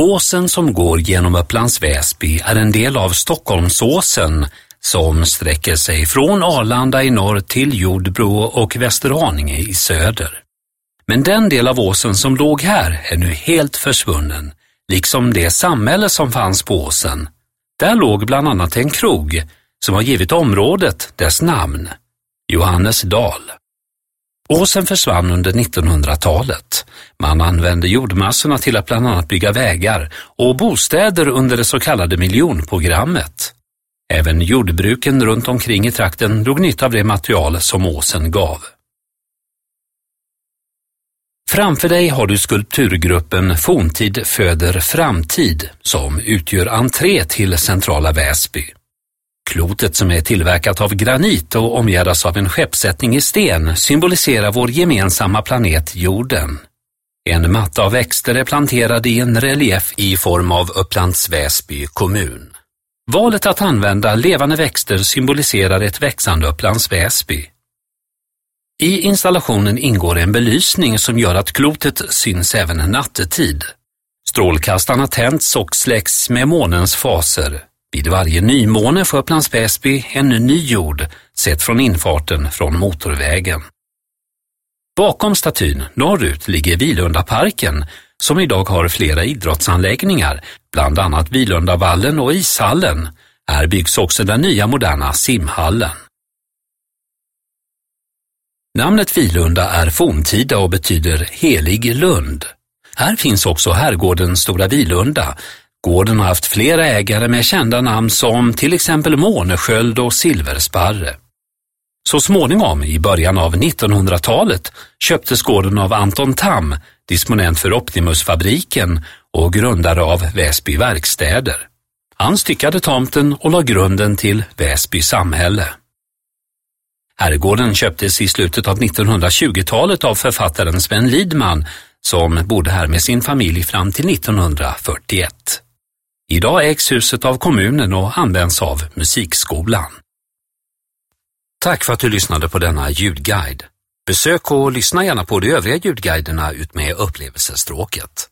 Åsen som går genom Upplands Väsby är en del av Stockholmsåsen som sträcker sig från Arlanda i norr till Jordbro och Västerhaninge i söder. Men den del av åsen som låg här är nu helt försvunnen, liksom det samhälle som fanns på åsen. Där låg bland annat en krog som har givit området dess namn, Johannesdal. Åsen försvann under 1900-talet. Man använde jordmassorna till att bland annat bygga vägar och bostäder under det så kallade miljonprogrammet. Även jordbruken runt omkring i trakten drog nytta av det material som åsen gav. Framför dig har du skulpturgruppen Forntid föder framtid som utgör entré till centrala Väsby. Klotet som är tillverkat av granit och omgärdas av en skeppssättning i sten symboliserar vår gemensamma planet jorden. En matta av växter är planterad i en relief i form av Upplands Väsby kommun. Valet att använda levande växter symboliserar ett växande Upplands Väsby. I installationen ingår en belysning som gör att klotet syns även nattetid. Strålkastarna tänds och släcks med månens faser. Vid varje nymåne får Upplands Väsby en ny jord sett från infarten från motorvägen. Bakom statyn norrut ligger Vilundaparken som idag har flera idrottsanläggningar, bland annat Vilundavallen och ishallen. Här byggs också den nya moderna simhallen. Namnet Vilunda är forntida och betyder helig lund. Här finns också herrgården Stora Vilunda. Gården har haft flera ägare med kända namn som till exempel Månesköld och Silversparre. Så småningom, i början av 1900-talet, köptes gården av Anton Tam, disponent för Optimusfabriken och grundare av Väsby verkstäder. Han styckade tomten och la grunden till Väsby samhälle. Herrgården köptes i slutet av 1920-talet av författaren Sven Lidman som bodde här med sin familj fram till 1941. Idag ägs huset av kommunen och används av Musikskolan. Tack för att du lyssnade på denna ljudguide. Besök och lyssna gärna på de övriga ljudguiderna utmed upplevelsestråket.